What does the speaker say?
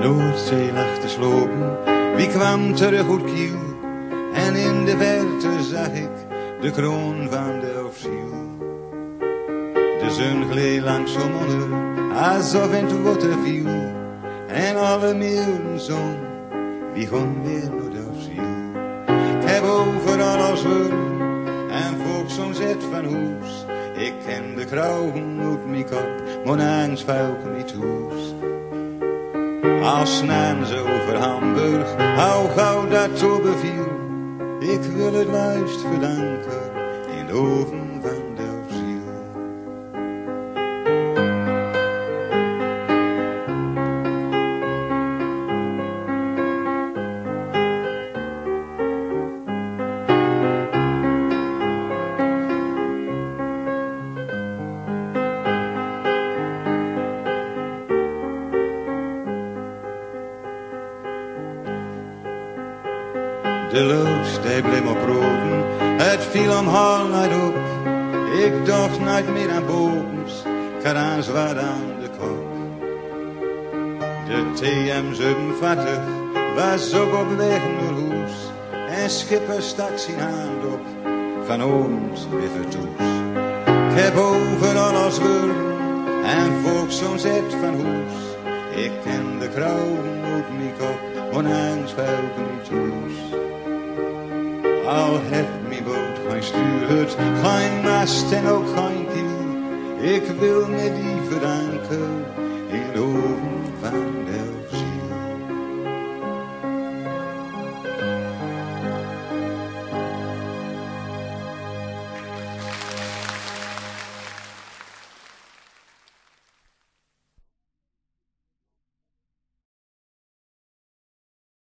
Noordzee lag te slopen, wie kwam terug uit Kiel? En in de verte zag ik de kroon van de Ofziel. De zon gleed langs onder, alsof in het water viel. En alle meeuwen zong, wie gewoon weer naar de. Ik heb overal als wurm en volk zet van hoes. Ik ken de krauwen uit mijn kop, maar angst vuilken niet. Als snaan ze over Hamburg, hou gauw dat zo beviel. Ik wil het luist verdanken in de oven De loods, die bleef roken, het viel om hal niet op. Ik dacht niet meer aan bovens, karaans wat aan de kop. De TM 87 was ook op weg naar huis. En schipper stak zijn hand op, van ons toes. Ik heb overal als wurm en volk zo'n zet van hoes. Ik ken de krauwen uit mijn kop, ondanks niet toes. Al het mijn boot geen stuurt, geen mast en ook geen kiel. Ik wil me die verdanken